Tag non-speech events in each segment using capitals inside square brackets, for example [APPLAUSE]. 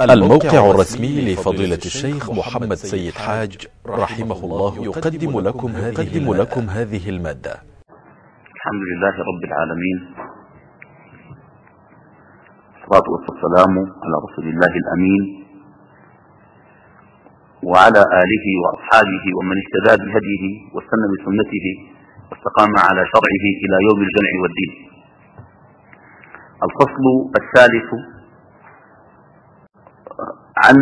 الموقع الرسمي لفضيلة الشيخ محمد سيد حاج رحمه الله يقدم لكم هذه, لكم هذه ا الحمد لله رب العالمين. الصلاة والسلام على رسول الله الأمين وعلى آله وأصحابه ومن اهتدى بهديه واستنى بسنته واستقام على شرعه إلى يوم الجمع والدين. الفصل الثالث عن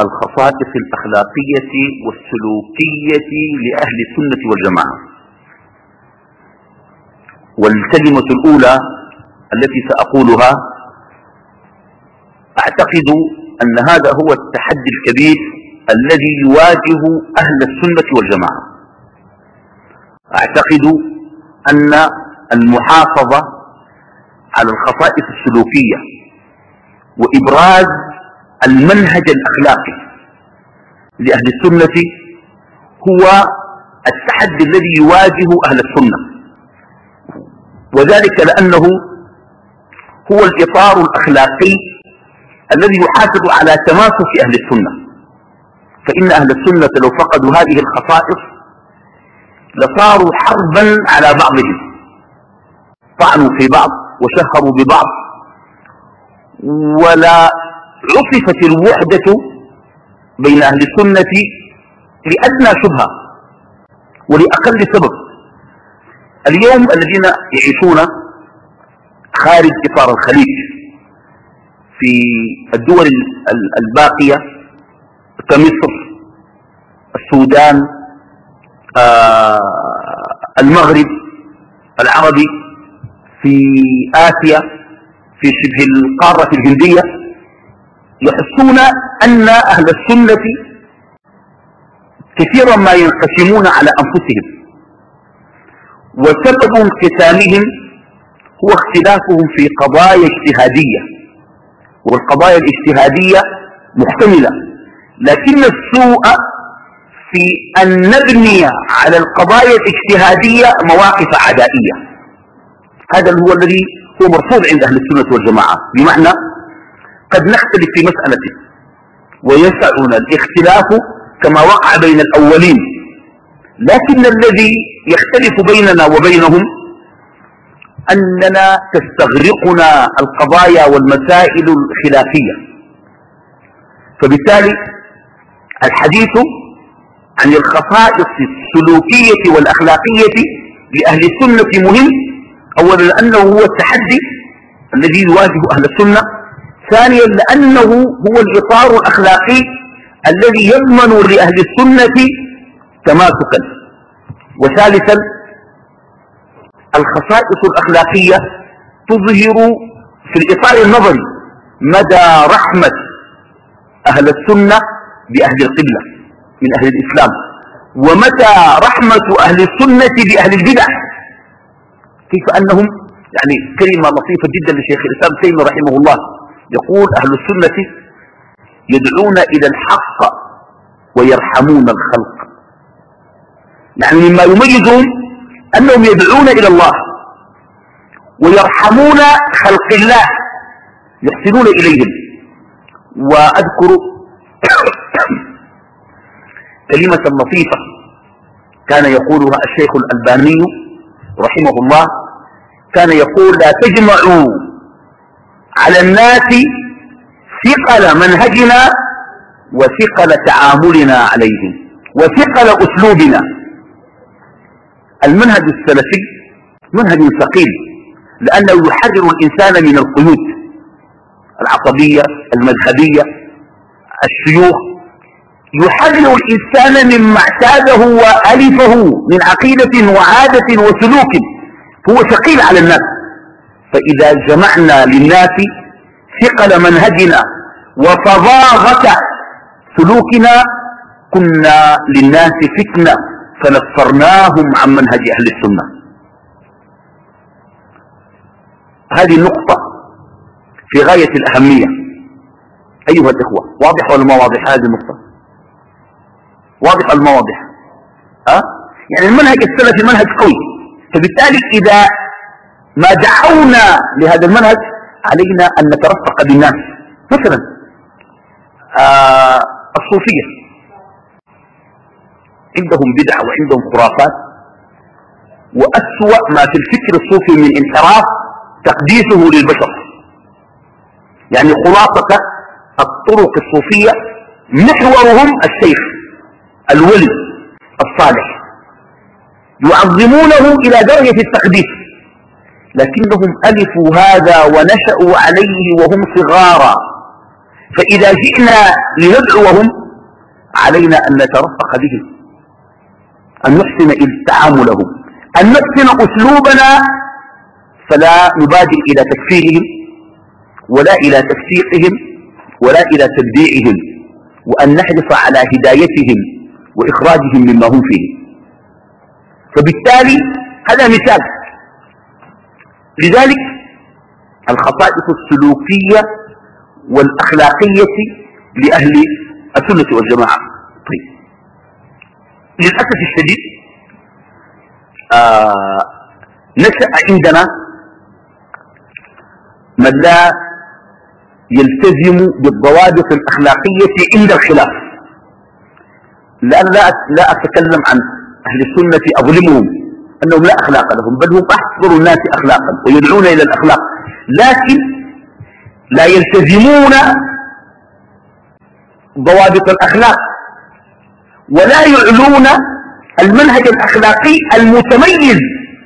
الخصائص الأخلاقية والسلوكية لأهل السنة والجماعة. والكلمة الأولى التي سأقولها أعتقد أن هذا هو التحدي الكبير الذي يواجه أهل السنة والجماعة. أعتقد أن المحافظة على الخصائص السلوكية وإبراز المنهج الأخلاقي لأهل السنة هو التحدي الذي يواجه أهل السنة. وذلك لأنه هو الإطار الأخلاقي الذي يحافظ على تماسك أهل السنة. فإن أهل السنة لو فقدوا هذه الخصائص لصاروا حربا على بعضهم. طعنوا في بعض وشهروا ببعض. ولا عصفت الوحدة بين أهل السنة لأدنى شبهة ولأقل سبب. اليوم الذين يعيشون خارج إطار الخليج في الدول الباقية كمصر السودان آه المغرب العربي في آسيا في شبه القارة الهندية. يحسون أن أهل السنة كثيرا ما ينقسمون على أنفسهم. وسبب انقسامهم هو اختلافهم في قضايا اجتهادية. والقضايا الاجتهادية محتملة. لكن السوء في أن نبني على القضايا الاجتهادية مواقف عدائية. هذا هو الذي هو مرفوض عند أهل السنة والجماعة. بمعنى قد نختلف في مسألة. ويسعنا الاختلاف كما وقع بين الأولين. لكن الذي يختلف بيننا وبينهم أننا تستغرقنا القضايا والمسائل الخلافية. فبالتالي الحديث عن الخصائص السلوكية والأخلاقية لأهل السنة مهم. أولا لأنه هو التحدي الذي يواجه أهل السنة. ثانيا لأنه هو الإطار الأخلاقي الذي يضمن لأهل السنة تماسكا وثالثا الخصائص الأخلاقية تظهر في الإطار النظري مدى رحمة أهل السنة بأهل القبلة من أهل الإسلام. ومتى رحمة أهل السنة بأهل البدع؟ كيف أنهم يعني كلمة لطيفة جدا لشيخ الإسلام تيمية رحمه الله. يقول أهل السنة يدعون إلى الحق ويرحمون الخلق. يعني مما يميزهم أنهم يدعون إلى الله ويرحمون خلق الله يحسنون إليهم. وأذكر [COUGHS] كلمة لطيفة كان يقولها الشيخ الألباني رحمه الله. كان يقول لا تجمعوا على الناس ثقل منهجنا وثقل تعاملنا عليهم وثقل أسلوبنا. المنهج السلفي منهج ثقيل لأنه يحرر الإنسان من القيود العصبية المذهبية الشيوخ. يحرر الإنسان مما اعتاده وألفه من عقيدة وعادة وسلوك. هو ثقيل على الناس. فإذا جمعنا للناس ثقل منهجنا وفظاغة سلوكنا كنا للناس فتنة فنفرناهم عن منهج أهل السنة. هذه النقطة في غاية الأهمية. أيها الإخوة واضح ولا ما واضح؟ هذه النقطة. واضح ولا ما واضح؟ أه؟ يعني المنهج السلفي منهج قوي. فبالتالي إذا ما دعونا لهذا المنهج علينا أن نترفق بالناس. مثلا آه الصوفية. عندهم بدع وعندهم خرافات وأسوأ ما في الفكر الصوفي من انحراف تقديسه للبشر. يعني خلاصة الطرق الصوفية محورهم الشيخ الولي الصالح يعظمونه إلى درجة التقديس. لكنهم ألفوا هذا ونشأوا عليه وهم صغارا. فإذا جئنا لندعوهم علينا أن نترفق بهم أن نحسن تعاملهم أن نحسن أسلوبنا فلا نبادر إلى تكفيرهم ولا إلى تفسيقهم ولا إلى تبديعهم وأن نحرص على هدايتهم وإخراجهم مما هم فيه. فبالتالي هذا مثال. لذلك الخصائص السلوكية والأخلاقية لأهل السنة والجماعة. طيب. للأسف الشديد آه نشأ عندنا من لا يلتزم بالضوابط الأخلاقية عند الخلاف. لأن لا, لا أتكلم عن أهل السنة أظلمهم. أنهم لا أخلاق لهم بل هم أحضر الناس أخلاقا ويدعون إلى الأخلاق. لكن لا يلتزمون ضوابط الأخلاق ولا يعلون المنهج الأخلاقي المتميز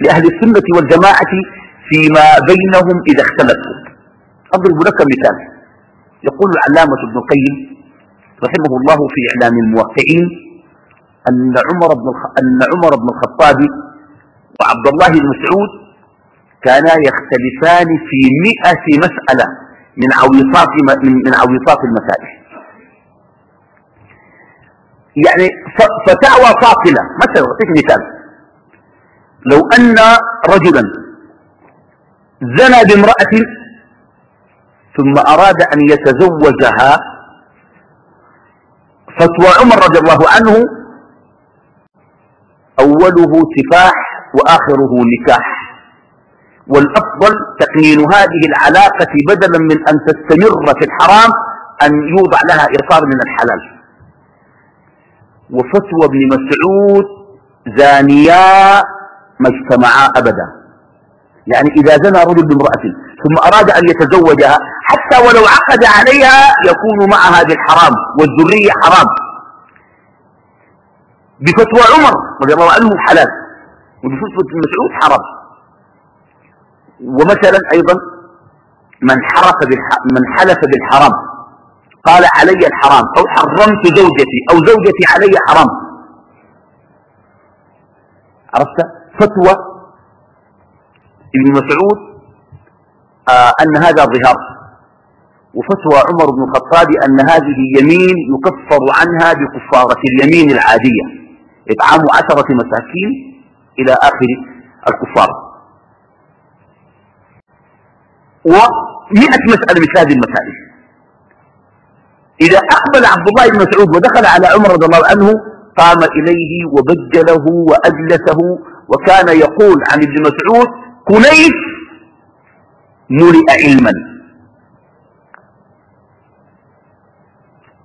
لأهل السنة والجماعة فيما بينهم إذا اختلفوا. أضرب لك مثال. يقول العلامة ابن القيم رحمه الله في إعلام الموقعين أن عمر بن أن عمر بن الخطاب وعبد الله بن مسعود كانا يختلفان في مئة مسألة من عويصات من عويصات المسائل. يعني فتاوى فاصلة مثلا أعطيك مثال. لو أن رجلا زنى بامرأة ثم أراد أن يتزوجها فتوى عمر رضي الله عنه أوله سفاح وآخره نكاح. والأفضل تقنين هذه العلاقة بدلا من أن تستمر في الحرام أن يوضع لها إرصار من الحلال. وفتوى ابن مسعود زانيا ما اجتمعا أبدا. يعني إذا زنى رجل بامرأة ثم أراد أن يتزوجها حتى ولو عقد عليها يكون معها بالحرام والذرية حرام. بفتوى عمر رضي الله عنه حلال. ونصوص ابن مسعود حرام ومثلا أيضا من حرف من حلف بالحرام. قال علي الحرام أو حرمت زوجتي أو زوجتي علي حرام. عرفت؟ فتوى ابن مسعود آه أن هذا ظهار وفتوى عمر بن الخطاب أن هذه يمين يكفر عنها بكفارة اليمين العادية. إطعام عشرة مساكين إلى آخر الكفار. ومئة مسألة مثل هذه المسائل. إذا أقبل عبد الله بن مسعود ودخل على عمر رضي الله عنه قام إليه وبجله وأجلسه وكان يقول عن ابن مسعود كنيف ملئ علما.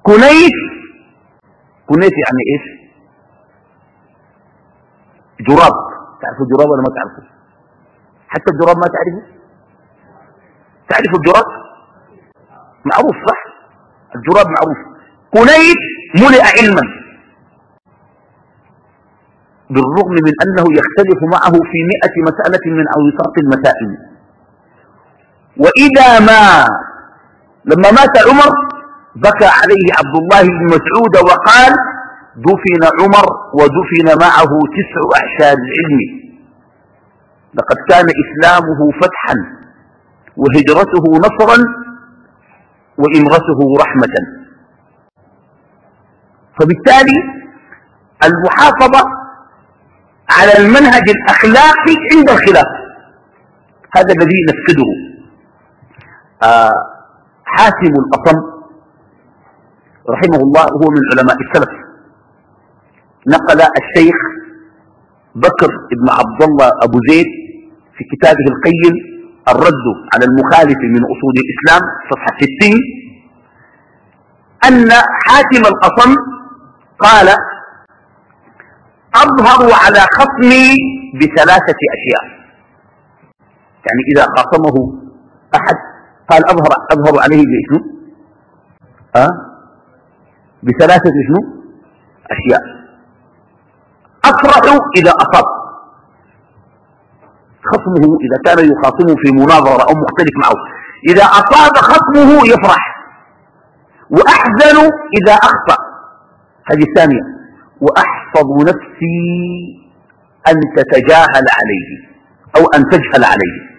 كنيف كنيف يعني إيش؟ جراب. تعرفوا الجراب ولا ما تعرفوا حتى الجراب ما تعرفوا تعرفوا الجراب؟ معروف صح؟ الجراب معروف. كنيت ملئ علما. بالرغم من أنه يختلف معه في مئة مسألة من أوساط المسائل. وإذا ما لما مات عمر بكى عليه عبد الله بن مسعود وقال دفن عمر ودفن معه تسع أعشار العلم. لقد كان إسلامه فتحا وهجرته نصرا وإمرته رحمة. فبالتالي المحافظة على المنهج الأخلاقي عند الخلاف. هذا الذي نفقده. آه حاتم الأصم رحمه الله هو من علماء السلف. نقل الشيخ بكر بن عبد الله أبو زيد في كتابه القيم الرد على المخالف من أصول الإسلام صفحة 60 أن حاتم القصم قال أظهر على خصمي بثلاثة أشياء. يعني إذا خاصمه أحد قال أظهر, أظهر عليه بإشنو أه؟ بثلاثة إشنو أشياء. أفرح إذا أصاب. خصمه إذا كان يخاصمه في مناظرة أو مختلف معه. إذا أصاب خصمه يفرح. وأحزن إذا أخطأ. هذه الثانية. وأحفظ نفسي أن تتجاهل عليه أو أن تجهل عليه.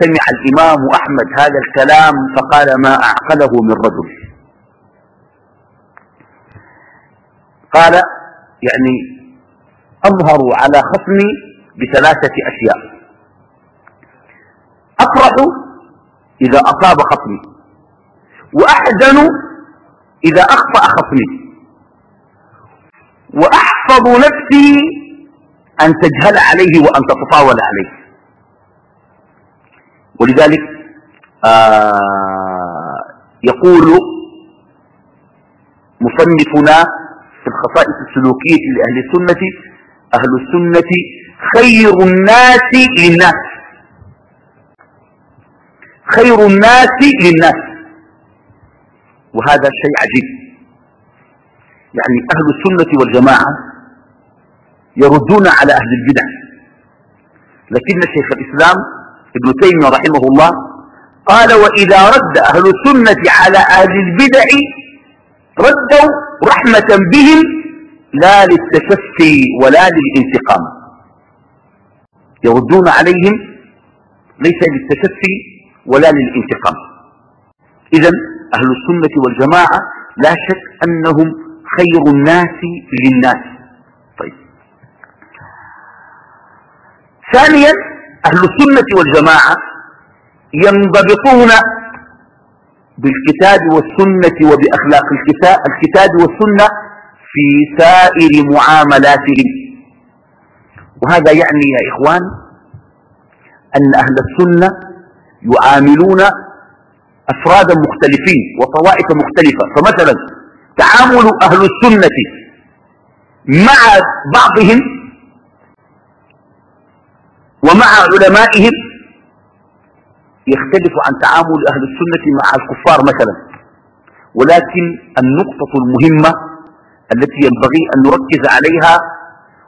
سمع الإمام أحمد هذا الكلام فقال ما أعقله من رجل. قال يعني أظهر على خصمي بثلاثة أشياء. أفرح إذا أصاب خصمي وأحزن إذا أخطأ خصمي وأحفظ نفسي أن تجهل عليه وأن تتطاول عليه. ولذلك آه يقول مصنفنا في الخصائص السلوكية لأهل السنة أهل السنة خير الناس للناس. خير الناس للناس. وهذا شيء عجيب. يعني أهل السنة والجماعة يردون على أهل البدع. لكن شيخ الإسلام ابن تيمية رحمه الله قال وإذا رد أهل السنة على أهل البدع ردوا رحمة بهم لا للتشفي ولا للانتقام. يردون عليهم ليس للتشفي ولا للانتقام. إذا أهل السنة والجماعة لا شك أنهم خير الناس للناس. طيب. ثانيا أهل السنة والجماعة ينضبطون بالكتاب والسنة وبأخلاق الكتاب والسنة في سائر معاملاتهم وهذا يعني يا إخوان أن أهل السنة يعاملون أفرادا مختلفين وطوائف مختلفة. فمثلا تعامل أهل السنة مع بعضهم ومع علمائهم يختلف عن تعامل أهل السنة مع الكفار مثلا. ولكن النقطة المهمة التي ينبغي أن نركز عليها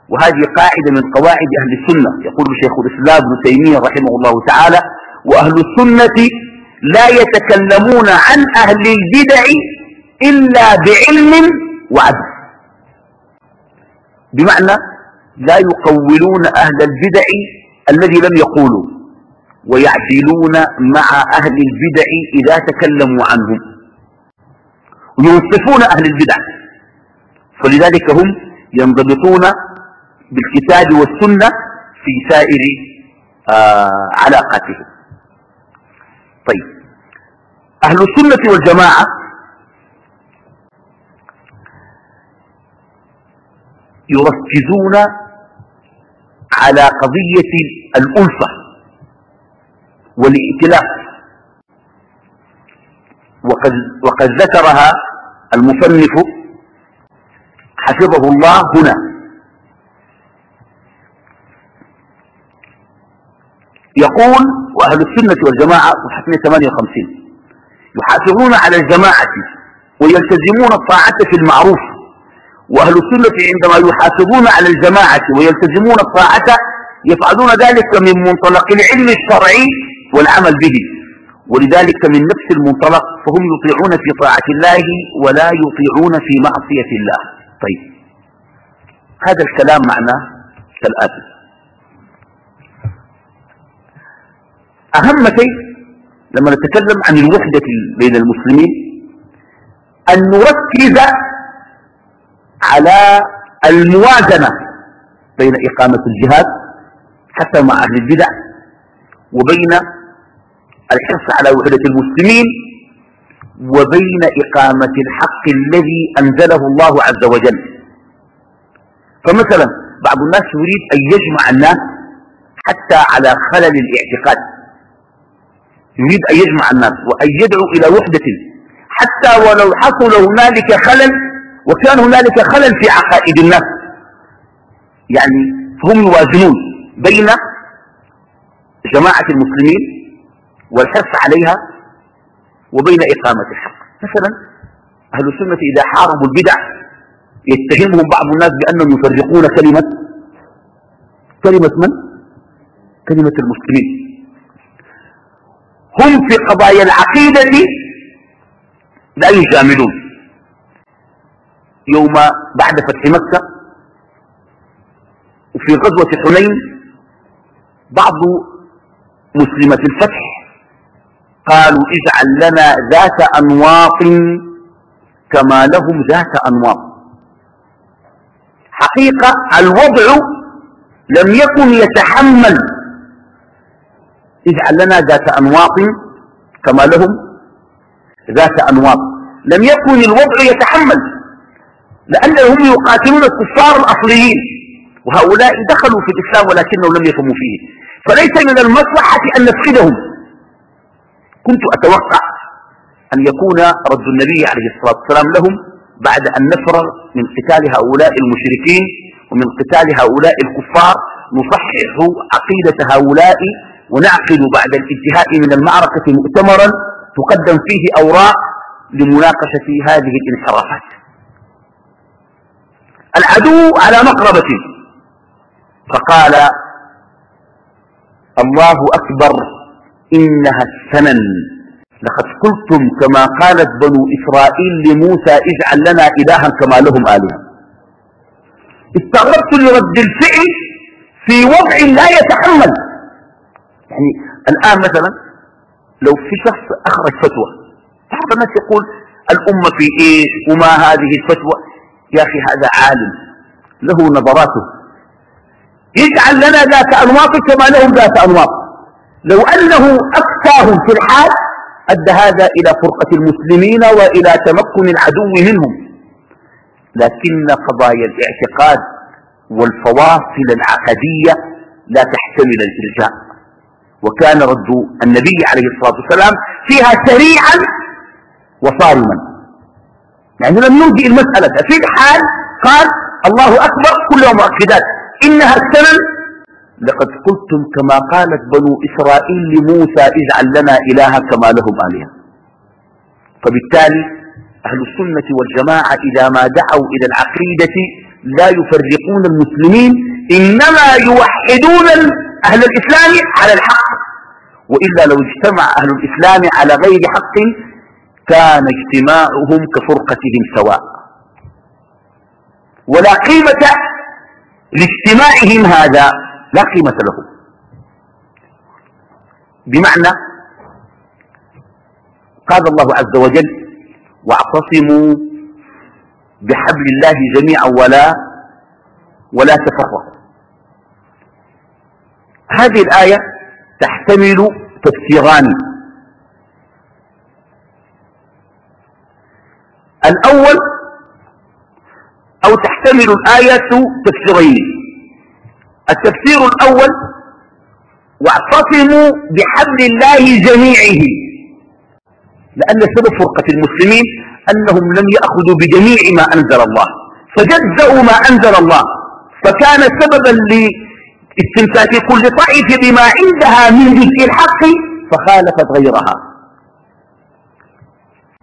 وهذه قاعدة من قواعد أهل السنة. يقول شيخ الإسلام ابن تيمية رحمه الله تعالى وأهل السنة لا يتكلمون عن أهل البدع إلا بعلم وعدل. بمعنى لا يقولون أهل البدع الذي لم يقولوا ويعدلون مع أهل البدع إذا تكلموا عنهم. ويوصفون أهل البدع. فلذلك هم ينضبطون بالكتاب والسنة في سائر آه علاقاتهم. طيب. أهل السنة والجماعة يركزون على قضية الألفة والائتلاف. وقد, وقد ذكرها المصنف حفظه الله هنا. يقول وأهل السنة والجماعة صفحة 158 يحافظون على الجماعة ويلتزمون الطاعة في المعروف. وأهل السنة عندما يحافظون على الجماعة ويلتزمون الطاعة يفعلون ذلك من منطلق العلم الشرعي والعمل به. ولذلك من نفس المنطلق فهم يطيعون في طاعة الله ولا يطيعون في معصية الله. طيب. هذا الكلام معناه كالآتي. أهم شيء لما نتكلم عن الوحدة بين المسلمين أن نركز على الموازنة بين إقامة الجهاد حتى مع أهل البدع وبين الحرص على وحدة المسلمين وبين إقامة الحق الذي أنزله الله عز وجل. فمثلا بعض الناس يريد أن يجمع الناس حتى على خلل الاعتقاد. يريد أن يجمع الناس وأن يدعو إلى وحدة حتى ولو حصل هنالك خلل وكان هنالك خلل في عقائد الناس. يعني هم يوازنون بين جماعة المسلمين والحرص عليها وبين إقامة الحق. مثلا أهل السنة إذا حاربوا البدع يتهمهم بعض الناس بأنهم يفرقون كلمة كلمة من؟ كلمة المسلمين. هم في قضايا العقيدة لا يجاملون. يوم بعد فتح مكة وفي غزوة حنين بعض مسلمة الفتح قالوا اجعل لنا ذات أنواط كما لهم ذات أنواط حقيقة الوضع لم يكن يتحمل. اجعل لنا ذات أنواط كما لهم ذات أنواط لم يكن الوضع يتحمل لأنهم يقاتلون الكفار الأصليين وهؤلاء دخلوا في الإسلام ولكنهم لم يفهموا فيه. فليس من المصلحة أن نفقدهم. كنت أتوقع أن يكون رد النبي عليه الصلاة والسلام لهم بعد أن نفرغ من قتال هؤلاء المشركين ومن قتال هؤلاء الكفار نصحح عقيدة هؤلاء ونعقد بعد الانتهاء من المعركة مؤتمرا تقدم فيه أوراق لمناقشة هذه الانحرافات. العدو على مقربة. فقال الله أكبر إنها السنن لقد قلتم كما قالت بنو إسرائيل لموسى اجعل لنا إلها كما لهم آلهة. استغربت لرد الفعل في وضع لا يتحمل. يعني الآن مثلا لو في شخص أخرج فتوى بعض الناس يقول الأمة في إيش وما هذه الفتوى؟ يا أخي هذا عالم له نظراته. يجعل لنا ذات أنواط كما لهم ذات أنواط. لو أنه أفتاهم في الحال أدى هذا إلى فرقة المسلمين وإلى تمكن العدو منهم. لكن قضايا الاعتقاد والفواصل العقدية لا تحتمل الإرجاء وكان رد النبي عليه الصلاة والسلام فيها سريعا وصارما. يعني لم يلجئ المسألة. في الحال قال الله أكبر كلها مؤكدات. إنها السنن لقد قلتم كما قالت بنو إسرائيل لموسى اجعل لنا إلها كما لهم آلهة. فبالتالي أهل السنة والجماعة إذا ما دعوا إلى العقيدة لا يفرقون المسلمين إنما يوحدون أهل الإسلام على الحق. وإلا لو اجتمع أهل الإسلام على غير حق كان اجتماعهم كفرقتهم سواء. ولا قيمة لاجتماعهم هذا. لا قيمة له. بمعنى قال الله عز وجل واعتصموا بحبل الله جميعا ولا ولا تفرقوا. هذه الآية تحتمل تفسيران. الأول أو تحتمل الآية تفسيرين. التفسير الأول واعتصموا بحبل الله جميعه. لأن سبب فرقة المسلمين أنهم لم يأخذوا بجميع ما أنزل الله. فجزأوا ما أنزل الله. فكان سببا لاستمساك كل طائف بما عندها من جزء الحق فخالفت غيرها.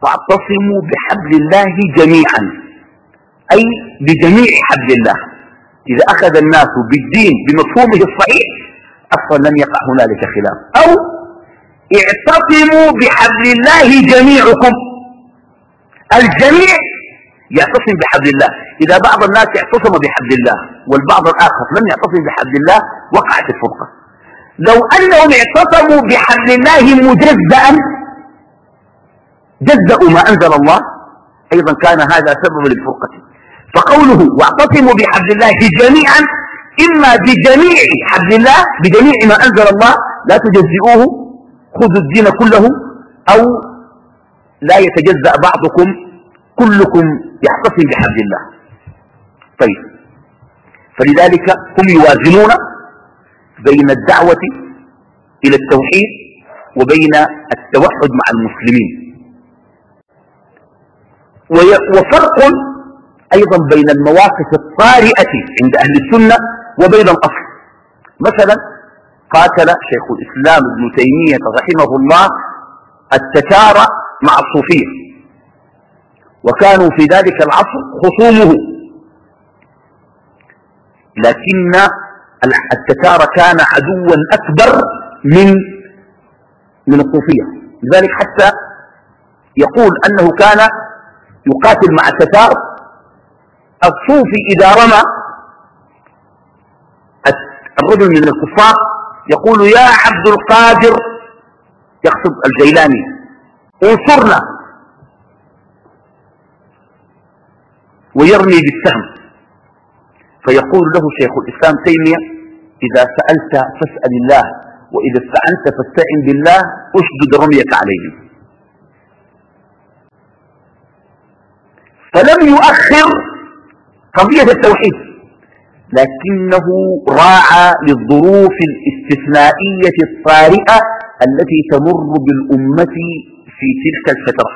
واعتصموا بحبل الله جميعا. أي بجميع حبل الله. إذا أخذ الناس بالدين بمفهومه الصحيح أصلا لم يقع هنالك خلاف. أو اعتصموا بحبل الله جميعكم. الجميع يعتصم بحبل الله. إذا بعض الناس اعتصم بحبل الله والبعض الآخر لم يعتصم بحبل الله وقعت الفرقة. لو أنهم اعتصموا بحبل الله مجزأ جزأوا ما أنزل الله أيضا كان هذا سبب للفرقة. فقوله واعتصموا بحبل الله جميعا إما بجميع حبل الله بجميع ما أنزل الله لا تجزئوه خذوا الدين كله أو لا يتجزأ بعضكم كلكم يعتصم بحبل الله. طيب. فلذلك هم يوازنون بين الدعوة إلى التوحيد وبين التوحد مع المسلمين. وفرق أيضا بين المواقف الطارئة عند أهل السنة وبين الأصل. مثلا قاتل شيخ الإسلام ابن تيمية رحمه الله التتار مع الصوفية وكانوا في ذلك العصر خصومه. لكن التتار كان عدوا أكبر من من الصوفية. لذلك حتى يقول أنه كان يقاتل مع التتار الصوفي إذا رمى الرجل من الكفار يقول يا عبد القادر يقصد الجيلاني انصرنا. ويرمي بالسهم. فيقول له شيخ الإسلام تيمية إذا سألت فاسأل الله وإذا استعنت فاستعن بالله أشدد رميك عليه فلم يؤخر قضية التوحيد. لكنه راعى للظروف الاستثنائية الطارئة التي تمر بالأمة في تلك الفترة.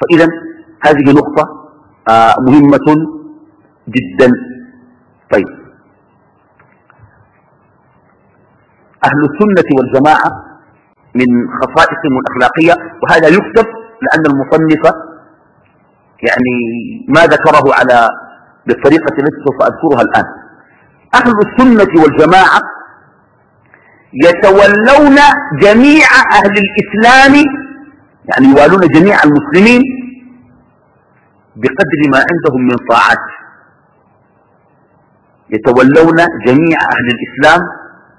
فإذا هذه نقطة آه، مهمة جدا. طيب. أهل السنة والجماعة من خصائصهم الأخلاقية وهذا يكتب لأن المصنف يعني ما ذكره على بالطريقة التي سوف أذكرها الآن. أهل السنة والجماعة يتولون جميع أهل الإسلام يعني يوالون جميع المسلمين بقدر ما عندهم من طاعات. يتولون جميع أهل الإسلام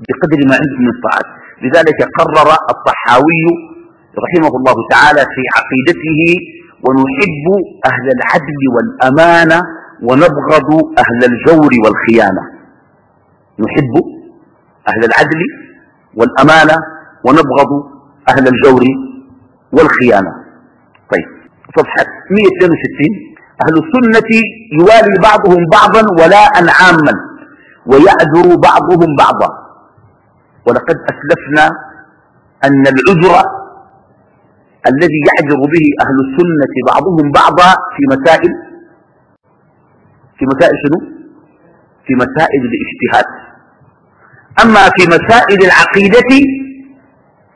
بقدر ما عندهم من طاعات. لذلك قرر الطحاوي رحمه الله تعالى في عقيدته ونحب أهل العدل والأمانة ونبغض أهل الجور والخيانة. نحب أهل العدل والأمانة ونبغض أهل الجور والخيانة. طيب صفحة 162 أهل السنة يوالي بعضهم بعضا ولاء عاما ويعذر بعضهم بعضا. ولقد أسلفنا أن العذر الذي يعذر به أهل السنة بعضهم بعضا في مسائل في مسائل شنو؟ في مسائل الاجتهاد. أما في مسائل العقيدة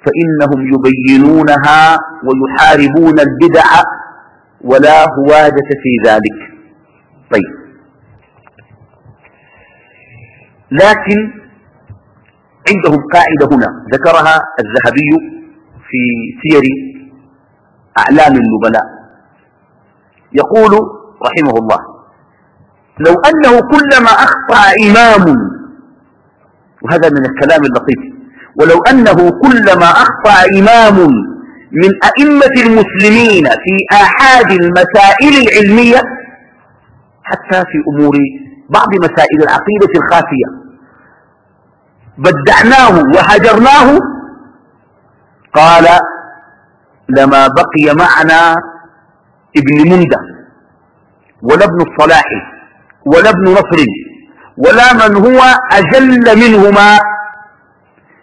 فإنهم يبينونها ويحاربون البدع ولا هوادة في ذلك. طيب. لكن عندهم قاعدة هنا ذكرها الذهبي في سير أعلام النبلاء. يقول رحمه الله لو أنه كلما أخطأ إمام وهذا من الكلام اللطيف ولو أنه كلما أخطأ إمام من أئمة المسلمين في آحاد المسائل العلمية حتى في أمور بعض مسائل العقيدة الخافية بدعناه وهجرناه قال لما بقي معنا ابن مندى ولا ابن الصلاح ولا ابن نصر ولا من هو أجل منهما.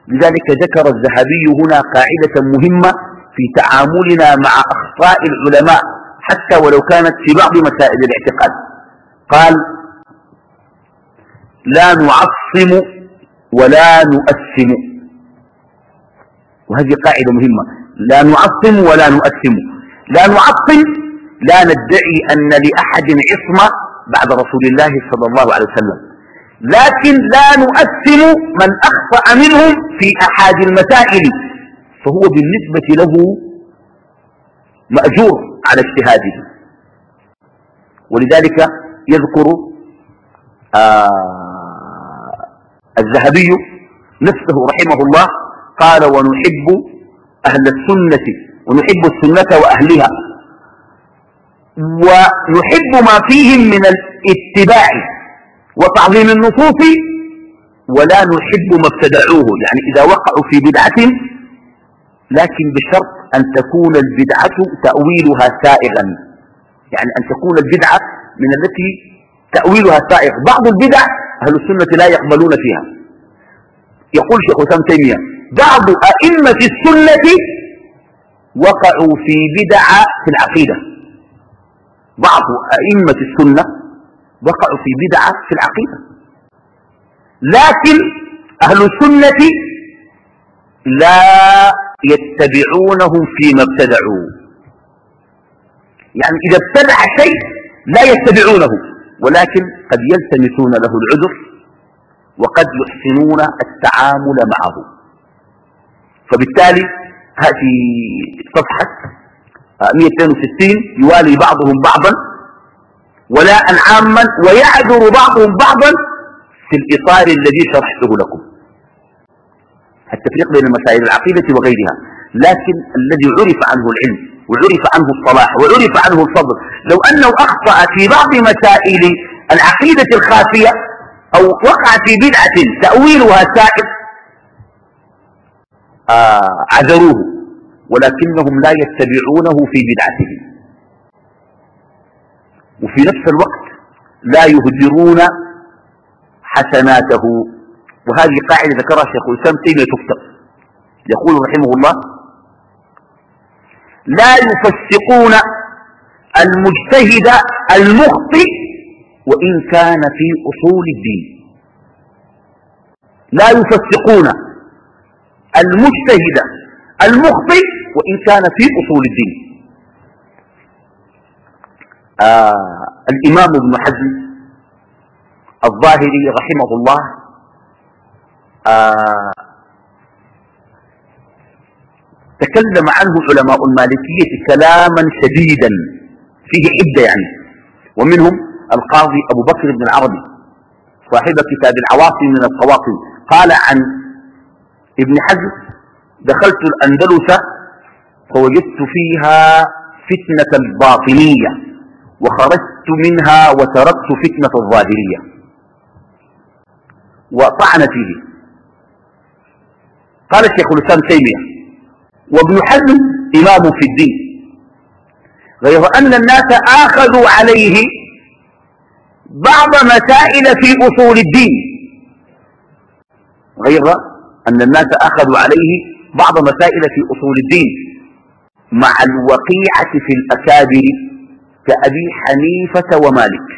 لذلك ذكر الذهبي هنا قاعدة مهمة في تعاملنا مع أخطاء العلماء حتى ولو كانت في بعض مسائل الاعتقاد. قال لا نعصم ولا نؤسم وهذه قاعدة مهمة. لا نعصم ولا نؤسم لا نعصم لا ندعي أن لأحد عصمة بعد رسول الله صلى الله عليه وسلم. لكن لا نؤثم من أخطأ منهم في أحد المسائل. فهو بالنسبة له مأجور على اجتهاده. ولذلك يذكر آه الذهبي نفسه رحمه الله قال ونحب أهل السنة ونحب السنة وأهلها. ونحب ما فيهم من الاتباع وتعظيم النصوص ولا نحب ما ابتدعوه. يعني إذا وقعوا في بدعة لكن بشرط أن تكون البدعة تأويلها سائغا. يعني أن تكون البدعة من التي تأويلها سائغ. بعض البدع أهل السنة لا يقبلون فيها. يقول شيخ حسام تيمية بعض أئمة السنة وقعوا في بدع في العقيدة. بعض أئمة السنة وقعوا في بدعة في العقيدة. لكن أهل السنة لا يتبعونهم فيما ابتدعوا. يعني إذا ابتدع شيء لا يتبعونه ولكن قد يلتمسون له العذر وقد يحسنون التعامل معه. فبالتالي هذه صفحة 162 يوالي بعضهم بعضا ولاء عاما ويعذر بعضهم بعضا في الإطار الذي شرحته لكم. التفريق بين مسائل العقيدة وغيرها لكن الذي عرف عنه العلم وعرف عنه الصلاح وعرف عنه الفضل لو أنه أخطأ في بعض مسائل العقيدة الخافية أو وقع في بدعة تأويلها سائد آه عذروه ولكنهم لا يتبعونه في بدعته وفي نفس الوقت لا يهدرون حسناته. وهذه قاعدة ذكرها شيخ الإسلام تيمية تكتب يقول رحمه الله لا يفسقون المجتهد المخطئ وإن كان في أصول الدين. لا يفسقون المجتهد المخطئ وإن كان في أصول الدين. آه الإمام ابن حزم الظاهري رحمه الله آه تكلم عنه علماء المالكية كلاما شديدا فيه عدة يعني. ومنهم القاضي أبو بكر بن العربي صاحب كتاب العواصم من القواصم قال عن ابن حزم دخلت الأندلس فوجدت فيها فتنة الباطنية وخرجت منها وتركت فتنة الظاهرية. وطعن فيه. قال الشيخ الإسلام تيمية وابن حزم إمام في الدين. غير أن الناس آخذوا عليه بعض مسائل في أصول الدين. غير أن الناس أخذوا عليه بعض مسائل في أصول الدين مع الوقيعة في الأكابر كأبي حنيفة ومالك.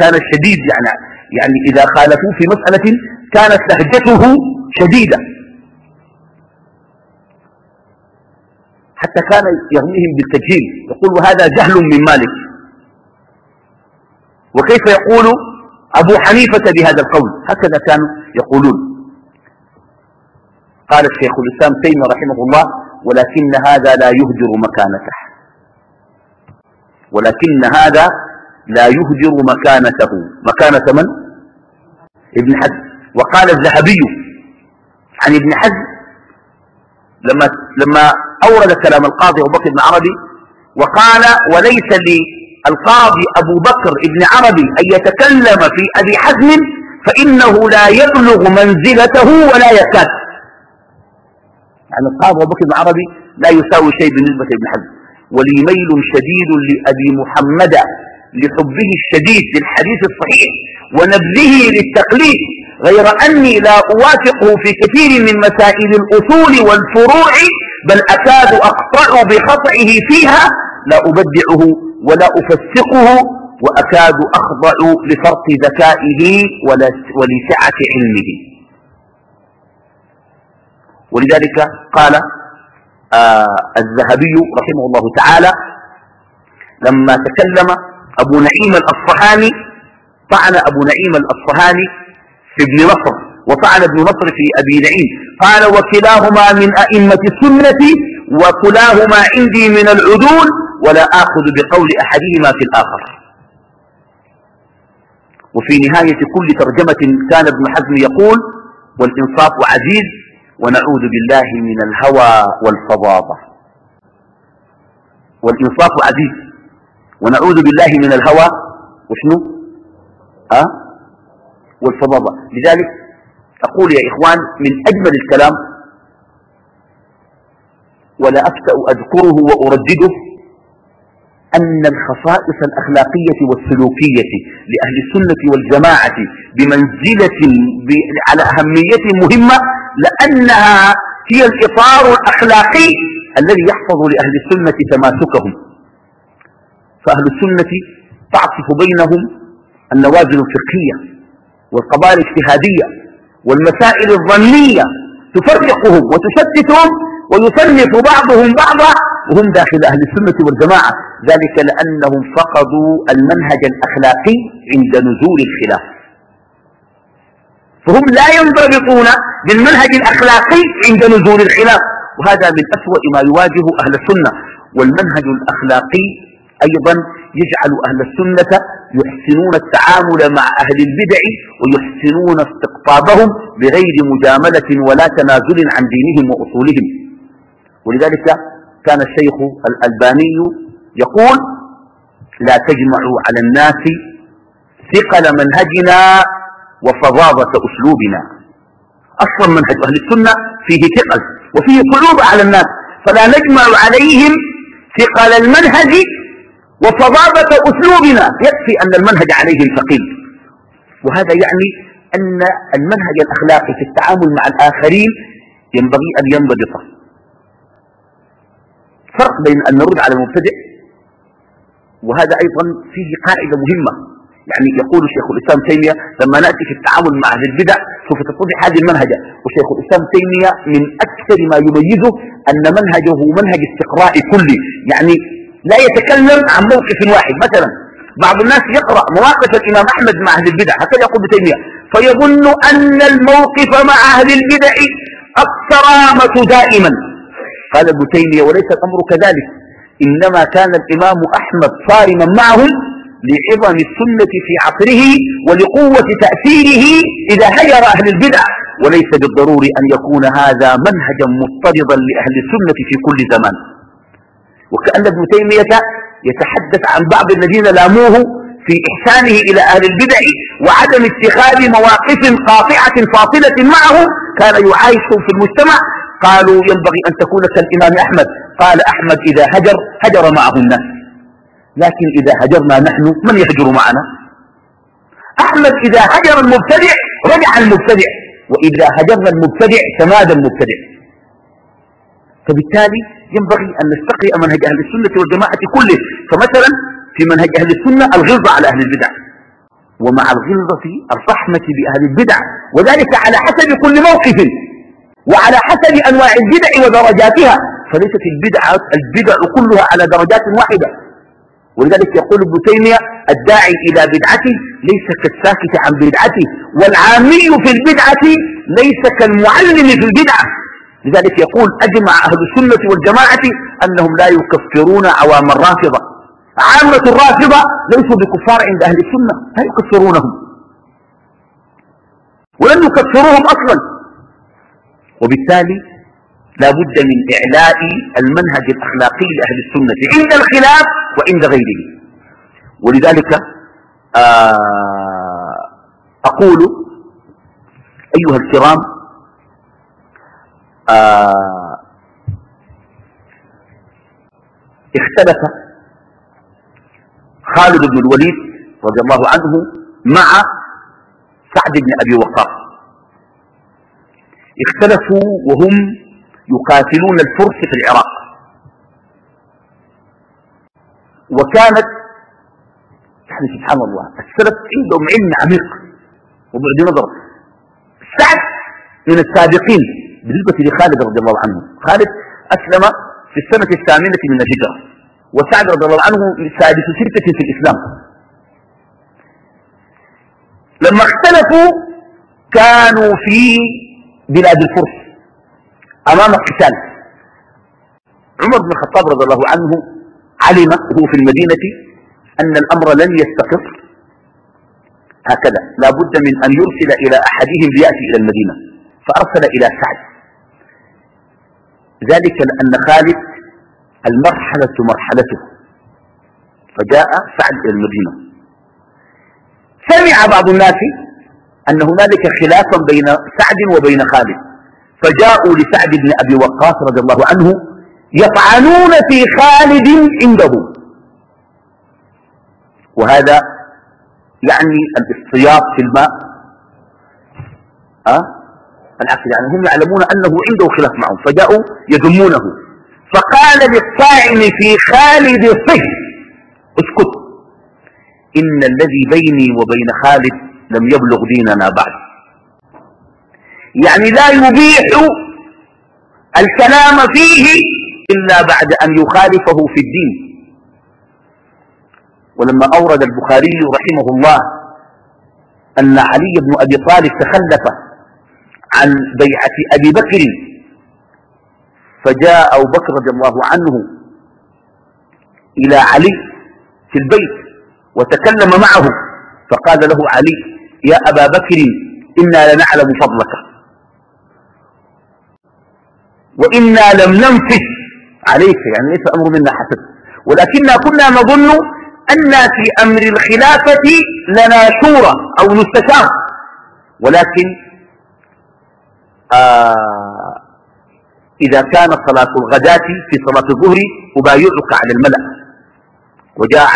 كان الشديد يعني, يعني إذا خالفوا في مسألة كانت لهجته شديدة. حتى كان يغنيهم بالتجهيل يقول وهذا جهل من مالك. وكيف يقول أبو حنيفة بهذا القول؟ هكذا كانوا يقولون. قال الشيخ الإسلام تيمية رحمه الله ولكن هذا لا يهجر مكانته. ولكن هذا لا يهجر مكانته. مكانة من؟ ابن حزم. وقال الذهبي عن ابن حزم لما لما أورد كلام القاضي أبو بكر بن عربي وقال وليس للقاضي أبو بكر بن عربي أن يتكلم في أبي حزم فإنه لا يبلغ منزلته ولا يكاد. يعني القاضي أبو بكر عربي لا يساوي شيء بالنسبة لابن حزم. ولي ميل شديد لأبي محمد لحبه الشديد للحديث الصحيح ونبذه للتقليد غير أني لا أوافقه في كثير من مسائل الأصول والفروع بل أكاد أقطع بخطئه فيها لا أبدعه ولا أفسقه وأكاد أخضع لفرط ذكائه ولسعة علمه. ولذلك قال آه الذهبي رحمه الله تعالى لما تكلم أبو نعيم الأصفهاني طعن أبو نعيم الأصفهاني في ابن نصر وطعن ابن نصر في أبي نعيم. قال وكلاهما من أئمة السنة وكلاهما عندي من العدول ولا آخذ بقول أحدهما في الآخر. وفي نهاية كل ترجمة كان ابن حزم يقول والإنصاف عزيز ونعوذ بالله من الهوى والفظاظة. والإنصاف عزيز. ونعوذ بالله من الهوى وشنو؟ أه؟ والفظاظة. لذلك أقول يا إخوان من أجمل الكلام ولا أفتأ أذكره وأردده أن الخصائص الأخلاقية والسلوكية لأهل السنة والجماعة بمنزلة على أهمية مهمة لأنها هي الإطار الأخلاقي الذي يحفظ لأهل السنة تماسكهم. فأهل السنة تعصف بينهم النوازل الفقهية والقضايا الاجتهادية والمسائل الظنية تفرقهم وتشتتهم ويصنف بعضهم بعضا وهم داخل أهل السنة والجماعة. ذلك لأنهم فقدوا المنهج الأخلاقي عند نزول الخلاف. فهم لا ينضبطون بالمنهج الأخلاقي عند نزول الخلاف. وهذا من أسوأ ما يواجه أهل السنة. والمنهج الأخلاقي أيضا يجعل أهل السنة يحسنون التعامل مع أهل البدع ويحسنون استقطابهم بغير مجاملة ولا تنازل عن دينهم وأصولهم. ولذلك كان الشيخ الألباني يقول لا تجمعوا على الناس ثقل منهجنا وفظاظة أسلوبنا. أصلا منهج أهل السنة فيه ثقل وفيه قلوب على الناس فلا نجمع عليهم ثقل المنهج وفظاظة أسلوبنا. يكفي أن المنهج عليهم ثقيل. وهذا يعني أن المنهج الأخلاقي في التعامل مع الآخرين ينبغي أن ينضبط. فرق بين أن نرد على المبتدئ وهذا أيضا فيه قاعدة مهمة. يعني يقول شيخ الإسلام تيمية لما نأتي في التعامل مع أهل البدع سوف تتضح هذه المنهجة. وشيخ الإسلام تيمية من أكثر ما يميزه أن منهجه منهج استقرائي كلي. يعني لا يتكلم عن موقف واحد. مثلا بعض الناس يقرأ مواقف الإمام أحمد مع أهل البدع. هكذا يقول ابن تيمية. فيظن أن الموقف مع أهل البدع الصرامة دائما. قال ابن تيمية وليس الأمر كذلك. إنما كان الإمام أحمد صارما معهم لعظم السنة في عصره ولقوة تأثيره إذا هجر أهل البدع. وليس بالضروري أن يكون هذا منهجا مضطردا لأهل السنة في كل زمان. وكأن ابن تيمية يتحدث عن بعض الذين لاموه في إحسانه إلى أهل البدع وعدم اتخاذ مواقف قاطعة فاصلة معه. كان يعايشهم في المجتمع. قالوا ينبغي أن تكون كالإمام أحمد. قال أحمد إذا هجر هجر معه الناس لكن إذا هجرنا نحن من يهجر معنا؟ أحمد إذا هجر المبتدع رجع المبتدع. وإذا هجرنا المبتدع تمادى المبتدع. فبالتالي ينبغي أن نستقرئ منهج أهل السنة والجماعة كله. فمثلا في منهج أهل السنة الغلظة على أهل البدع. ومع الغلظة الرحمة بأهل البدع. وذلك على حسب كل موقف. وعلى حسب أنواع البدع ودرجاتها. فليست البدع البدع كلها على درجات واحدة. ولذلك يقول ابن تيمية الداعي إلى بدعته ليس كالساكت عن بدعته والعامي في البدعة ليس كالمعلم في البدعة. لذلك يقول أجمع أهل السنة والجماعة أنهم لا يكفرون عوام الرافضة. عامة الرافضة ليسوا بكفار عند أهل السنة لا يكفرونهم. ولن يكفروهم أصلا. وبالتالي لا بد من إعلاء المنهج الأخلاقي لأهل السنة عند الخلاف وعند غيره. ولذلك آه، أقول أيها الكرام آه، اختلف خالد بن الوليد رضي الله عنه مع سعد بن أبي وقاص. اختلفوا وهم يقاتلون الفرس في العراق. وكانت يعني سبحان الله السلف عندهم علم عميق وبعد نظر. سعد من السابقين بالنسبة لخالد رضي الله عنه. خالد أسلم في السنة الثامنة من الهجرة. وسعد رضي الله عنه سادس ستة في الإسلام. لما اختلفوا كانوا في بلاد الفرس. أمام القتال عمر بن الخطاب رضي الله عنه علم وهو في المدينة أن الأمر لن يستقر. هكذا. لا بد من أن يرسل إلى أحدهم ليأتي إلى المدينة. فأرسل إلى سعد. ذلك لأن خالد المرحلة مرحلته. فجاء سعد إلى المدينة. سمع بعض الناس أن هنالك خلافا بين سعد وبين خالد. فجاءوا لسعد بن أبي وقاص رضي الله عنه يطعنون في خالد عنده. وهذا يعني الاصطياط في الماء. أه؟ العقل يعني هم يعلمون أنه عنده خلاف معهم فجاءوا يذمونه. فقال للطاعن في خالد صه اسكت. إن الذي بيني وبين خالد لم يبلغ ديننا بعد. يعني لا يبيح الكلام فيه إلا بعد أن يخالفه في الدين. ولما أورد البخاري رحمه الله أن علي بن أبي طالب تخلف عن بيعة أبي بكر فجاء أبو بكر رضي الله عنه إلى علي في البيت وتكلم معه فقال له علي يا أبا بكر إنا لنعلم فضلك. وإنا لم ننفس عليك يعني ليس أمر منا حسد. ولكننا كنا نظن أن في أمر الخلافة لنا شورى أو نستشار ولكن آه إذا كان صلاة الغداة في صلاة الظهر أبايعك على الملأ. وجاء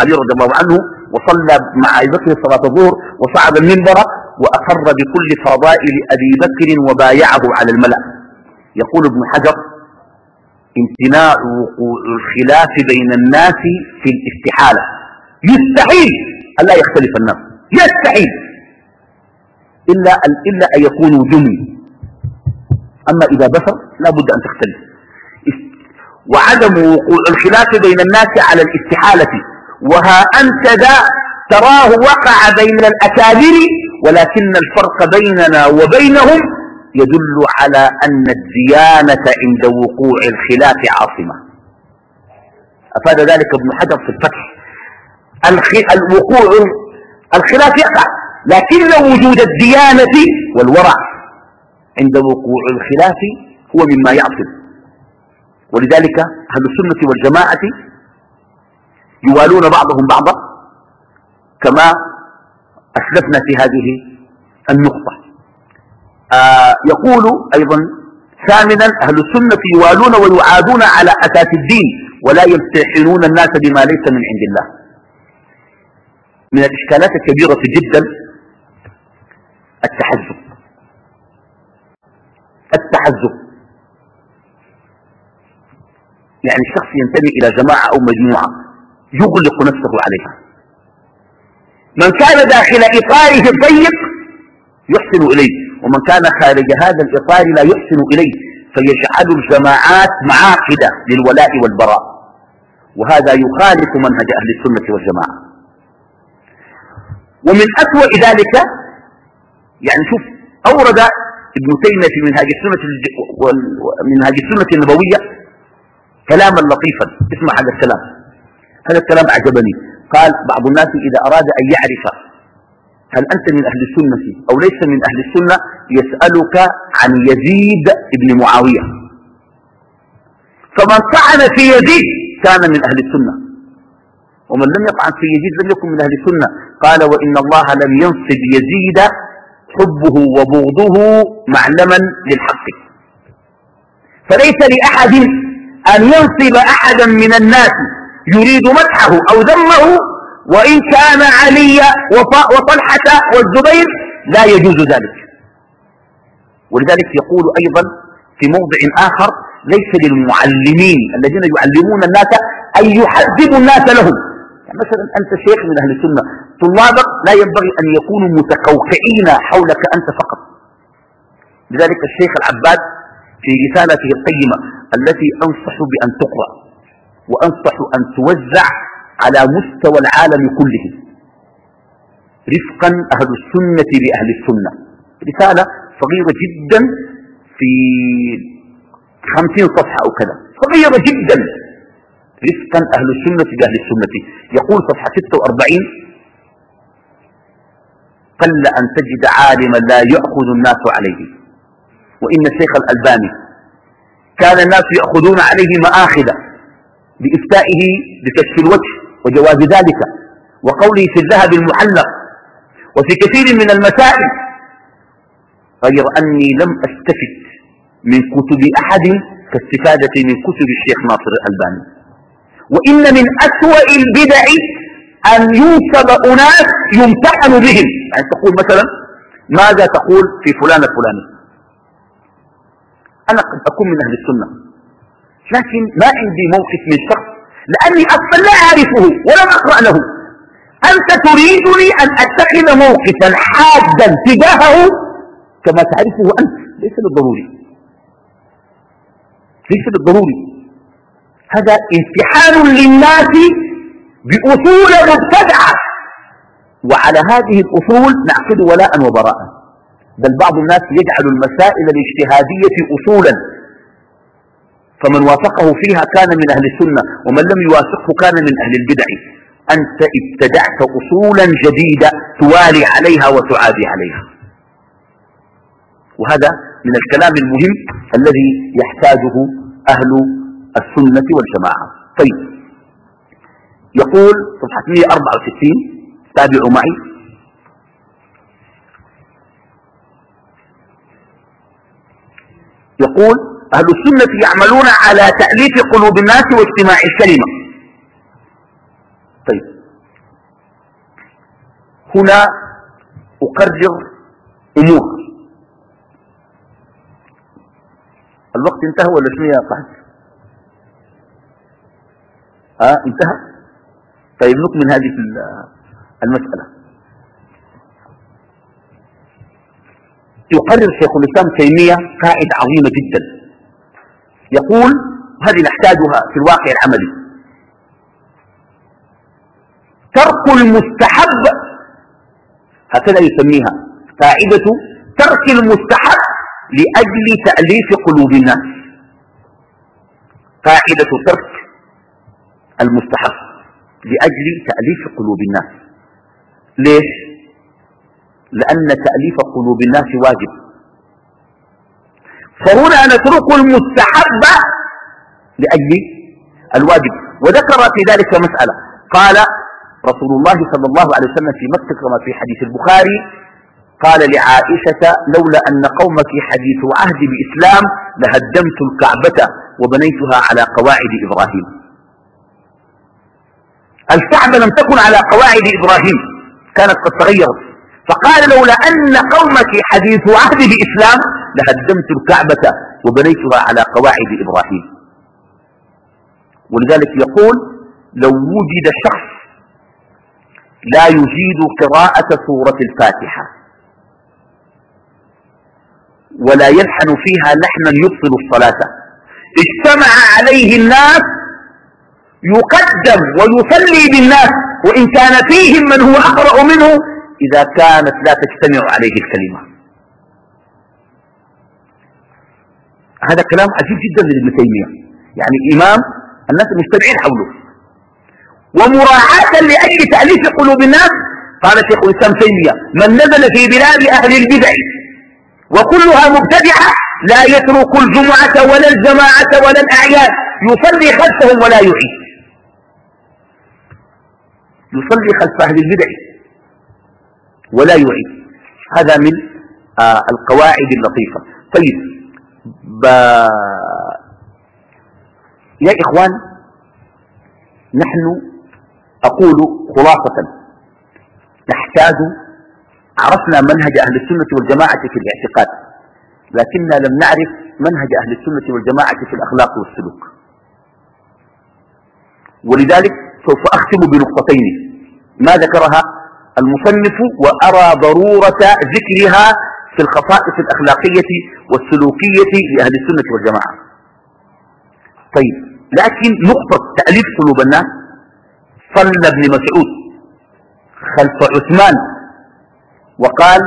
علي رضي الله عنه وصلى مع أبي بكر صلاة الظهر وصعد المنبر وأقر بكل فضائل أبي بكر وبايعه على الملأ. يقول ابن حجر امتناع وقوع الخلاف بين الناس في الاستحالة. يستحيل أن لا يختلف الناس. يستحيل. إلا أن, إلا أن يكونوا جمل أما إذا بشر لا بد أن تختلف. وعدم وقوع الخلاف بين الناس على الاستحالة. وها أنت ذا تراه وقع بين الأكابر ولكن الفرق بيننا وبينهم يدل على أن الديانة عند وقوع الخلاف عاصمة. أفاد ذلك ابن حجر في الفتح. الوقوع الخلاف يقع لكن وجود الديانة والورع عند وقوع الخلاف هو مما يعصم. ولذلك أهل السنة والجماعة يوالون بعضهم بعضا كما أسلفنا في هذه النقطة. آه يقول أيضا ثامنا أهل السنة يوالون ويعادون على أساس الدين ولا يمتحنون الناس بما ليس من عند الله. من الإشكالات الكبيرة جدا التحزب. التحزب. يعني الشخص ينتمي إلى جماعة أو مجموعة يغلق نفسه عليها. من كان داخل إطاره الضيق يحسن إليه. ومن كان خارج هذا الإطار لا يحسن إليه فيجعل الجماعات معاقدة للولاء والبراء. وهذا يخالف منهج أهل السنة والجماعة. ومن أسوأ ذلك يعني شوف أورد ابن تيمية في منهاج السنة منهاج السنة النبوية كلاما لطيفا. اسمع هذا الكلام. هذا الكلام أعجبني. قال بعض الناس إذا أراد أن يعرف هل أنت من أهل السنة؟ أو ليس من أهل السنة؟ يسألك عن يزيد بن معاوية. فمن طعن في يزيد كان من أهل السنة. ومن لم يطعن في يزيد لم يكن من أهل السنة. قال وإن الله لم ينصب يزيد حبه وبغضه معلما للحق. فليس لأحد أن ينصب أحدا من الناس يريد مدحه أو ذمه وإن كان علي وطلحة والزبير لا يجوز ذلك. ولذلك يقول أيضا في موضع آخر ليس للمعلمين الذين يعلمون الناس أن يحذبوا الناس لهم. يعني مثلا أنت شيخ من أهل السنة طلابك لا ينبغي أن يكونوا متكوكئين حولك أنت فقط. لذلك الشيخ العباد في رسالته القيمة التي أنصح بأن تقرأ وأنصح أن توزع على مستوى العالم كله. رفقا أهل السنة بأهل السنة. رسالة صغيرة جدا في خمسين صفحة أو كذا. صغيرة جدا. رفقا أهل السنة بأهل السنة. يقول صفحة 46 قل أن تجد عالما لا يأخذ الناس عليه. وإن الشيخ الألباني كان الناس يأخذون عليه مآخذ بإفتائه بكشف الوجه وجواز ذلك. وقوله في الذهب المحلق وفي كثير من المسائل غير أني لم أستفد من كتب أحد كاستفادتي من كتب الشيخ ناصر الألباني. وإن من أسوأ البدع أن ينسب أناس يمتحن بهم. يعني تقول مثلا ماذا تقول في فلان الفلاني؟ أنا قد أكون من أهل السنة لكن ما عندي موقف من شخص لأني أصلا لا أعرفه ولم أقرأ له. أنت تريدني أن أتخذ موقفا حادا تجاهه؟ كما تعرفه أنت. ليس بالضروري. ليس بالضروري. هذا امتحان للناس بأصول مبتدعة. وعلى هذه الأصول نعقد ولاء وبراء. بل بعض الناس يجعل المسائل الاجتهادية أصولا. فمن وافقه فيها كان من أهل السنة ومن لم يوافقه كان من أهل البدع. أنت ابتدعت أصولا جديدة توالي عليها وتعادي عليها. وهذا من الكلام المهم الذي يحتاجه أهل السنة والجماعة. طيب. يقول صفحة 164 تابعوا معي. يقول أهل السنة يعملون على تأليف قلوب الناس واجتماع الكلمة. طيب. هنا أقرر أمور. الوقت انتهى ولا شنو يا صاحبي ها انتهى؟ طيب نكمل هذه المسألة. يقرر شيخ الإسلام تيمية قاعدة عظيمة جدا. يقول هذه نحتاجها في الواقع العملي. ترك المستحب هكذا يسميها قاعدة ترك المستحب لأجل تأليف قلوب الناس. قاعدة ترك المستحب لأجل تأليف قلوب الناس. ليش؟ لأن تأليف قلوب الناس واجب. فهنا نترك المستحب لأجل الواجب. وذكر في ذلك مسألة. قال رسول الله صلى الله عليه وسلم في مكة كما في حديث البخاري قال لعائشة لولا أن قومك حديث عهد بإسلام لهدمت الكعبة وبنيتها على قواعد إبراهيم. الكعبة لم تكن على قواعد إبراهيم كانت قد تغيرت. فقال لولا أن قومك حديث عهد بإسلام لهدمت الكعبة وبنيتها على قواعد إبراهيم. ولذلك يقول لو وجد شخص لا يجيد قراءة سورة الفاتحة ولا يلحن فيها لحنا يبطل الصلاة. اجتمع عليه الناس يقدم ويصلي بالناس وإن كان فيهم من هو أقرأ منه إذا كانت لا تجتمع عليه الكلمة. هذا كلام عجيب جدا لابن تيمية. يعني إمام الناس مجتمعين حوله. ومراعاة لأجل تأليف قلوب الناس قال شيخ الإسلام تيمية من نزل في بلاد أهل البدع وكلها مبتدعة لا يترك الجمعة ولا الجماعة ولا الأعياد يصلي خلفهم ولا يعيد. يصلي خلف أهل البدع ولا يعيد. هذا من آه القواعد اللطيفة. طيب ب... يا إخوان نحن أقول خلاصة نحتاج عرفنا منهج أهل السنة والجماعة في الاعتقاد لكننا لم نعرف منهج أهل السنة والجماعة في الأخلاق والسلوك. ولذلك سوف أختم بنقطتين. ما ذكرها المصنف وأرى ضرورة ذكرها في الخصائص الأخلاقية والسلوكية لأهل السنة والجماعة. طيب لكن نقطة تأليف قلوب الناس. صلى ابن مسعود خلف عثمان وقال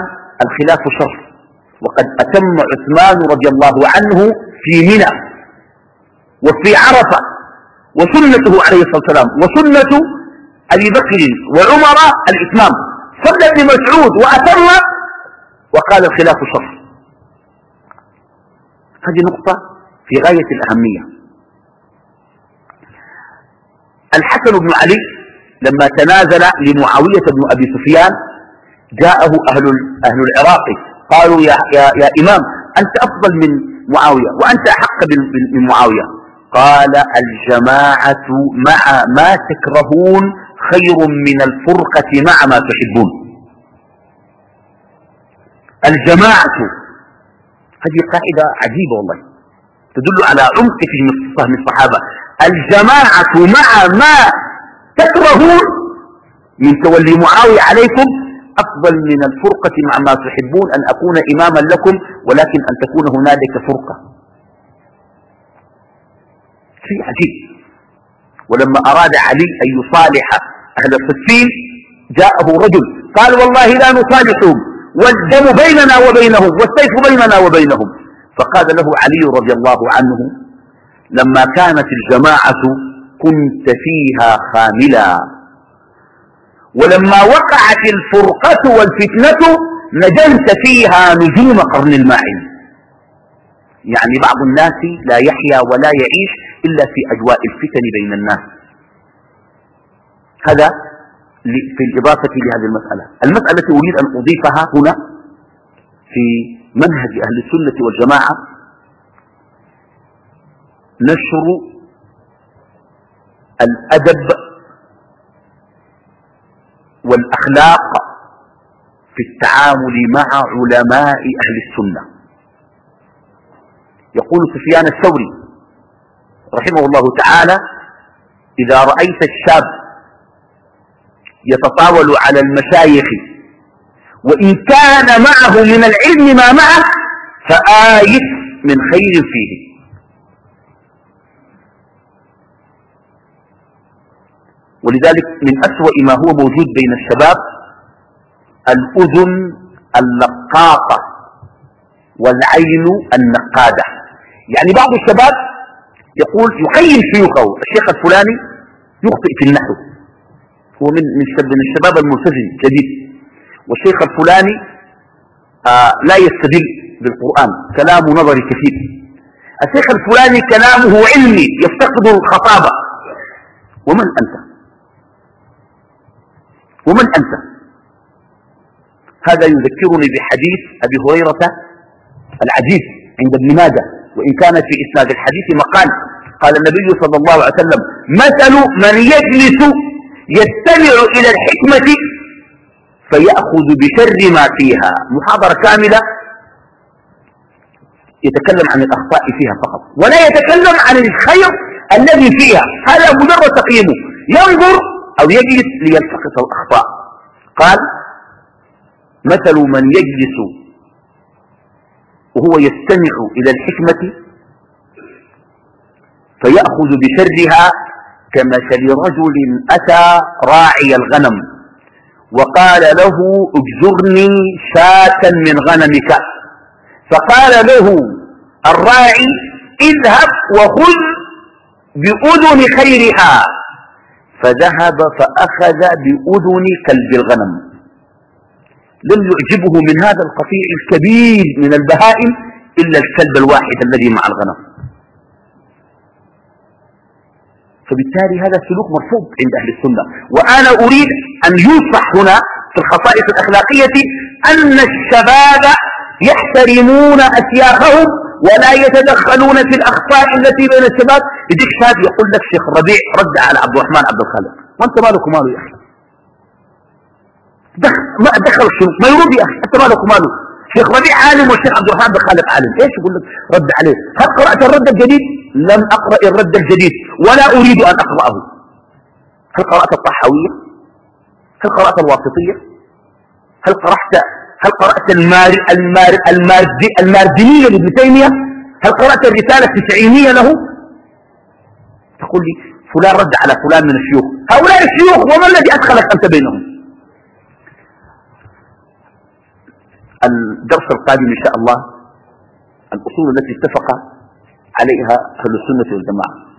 الخلاف شر وقد أتم عثمان رضي الله عنه في منى وفي عرفة وسنته عليه الصلاة والسلام وسنة أبي بكر وعمر الإتمام. صلى ابن مسعود وأتم وقال الخلاف شر هذه نقطة في غاية الأهمية. الحسن بن علي لما تنازل لمعاوية بن أبي سفيان جاءه أهل, أهل العراق. قالوا يا, يا, يا إمام أنت أفضل من معاوية وأنت أحق من معاوية. قال الجماعة مع ما تكرهون خير من الفرقة مع ما تحبون. الجماعة. هذه قاعدة عجيبة والله. تدل على عمق فهم الصحابة. الجماعة مع ما تكرهون من تولي معاوية عليكم أفضل من الفرقة مع ما تحبون أن أكون إماما لكم ولكن أن تكون هنالك فرقة. شيء عجيب. ولما أراد علي أن يصالح أهل الصفين جاءه رجل قال والله لا نصالحهم. والدم بيننا وبينهم والسيف بيننا وبينهم. فقال له علي رضي الله عنه لما كانت الجماعة كنت فيها خاملا. ولما وقعت الفرقة والفتنة نجلت فيها نجوم قرن الماعن يعني بعض الناس لا يحيا ولا يعيش إلا في أجواء الفتن بين الناس. هذا في الإضافة لهذه المسألة. المسألة التي أريد أن أضيفها هنا في منهج أهل السنة والجماعة. نشر الأدب والأخلاق في التعامل مع علماء أهل السنة. يقول سفيان الثوري رحمه الله تعالى إذا رأيت الشاب يتطاول على المشايخ. وإن كان معه من العلم ما معه فآيس من خير فيه. ولذلك من أسوأ ما هو موجود بين الشباب الأذن اللقاطة والعين النقادة. يعني بعض الشباب يقول يخيل شيوخه الشيخ الفلاني يخطئ في النحو. هو من من الشباب الملتزم جديد. والشيخ الفلاني آه لا يستدل بالقرآن كلامه نظري كثير. الشيخ الفلاني كلامه علمي يفتقد الخطابة. ومن أنت؟ ومن أنت؟ هذا يذكرني بحديث أبي هريرة العجيب عند ابن ماجه. وإن كان في إسناد الحديث مقال قال النبي صلى الله عليه وسلم مثل من يجلس يستمع إلى الحكمة فيأخذ بشر ما فيها. محاضرة كاملة يتكلم عن الأخطاء فيها فقط ولا يتكلم عن الخير الذي فيها. هذا مجرد تقييمه. ينظر أو يجلس ليلتقط الأخطاء. قال مثل من يجلس وهو يستمع إلى الحكمة فيأخذ بشرها كمثل رجل أتى راعي الغنم وقال له اجزرني شاة من غنمك. فقال له الراعي اذهب وخذ بأذن خيرها. فذهب فأخذ بأذن كلب الغنم. لم يعجبه من هذا القطيع الكبير من البهائم إلا الكلب الواحد الذي مع الغنم. فبالتالي هذا سلوك مرفوض عند أهل السنة. وأنا أريد أن يوضح هنا في الخصائص الأخلاقية أن الشباب يحترمون أسيافهم ولا يتدخلون في الأخطاء التي بين الشباب. يجيك شاب يقول لك شيخ ربيع رد على عبد الرحمن عبد الخالق. وانت مالك وماله يا أخي؟ دخل ما دخل شنو ما يرد يا أخي. أنت مالك وماله؟ شيخ ربيع عالم والشيخ عبد الرحمن عبد الخالق عالم. إيش يقول لك؟ رد عليه. هل قرأت الرد الجديد؟ لم أقرأ الرد الجديد ولا أريد أن أقرأه. هل قرأت الطحاوية؟ هل قرأت الواسطية؟ هل قرأت هل قرأت المار المار المار الماردينية لابن تيمية؟ هل قرأت الرسالة التسعينية له؟ تقول لي فلان رد على فلان من الشيوخ. هؤلاء الشيوخ وما الذي أدخلك أنت بينهم؟ الدرس القادم إن شاء الله الأصول التي اتفق عليها أهل السنة والجماعة.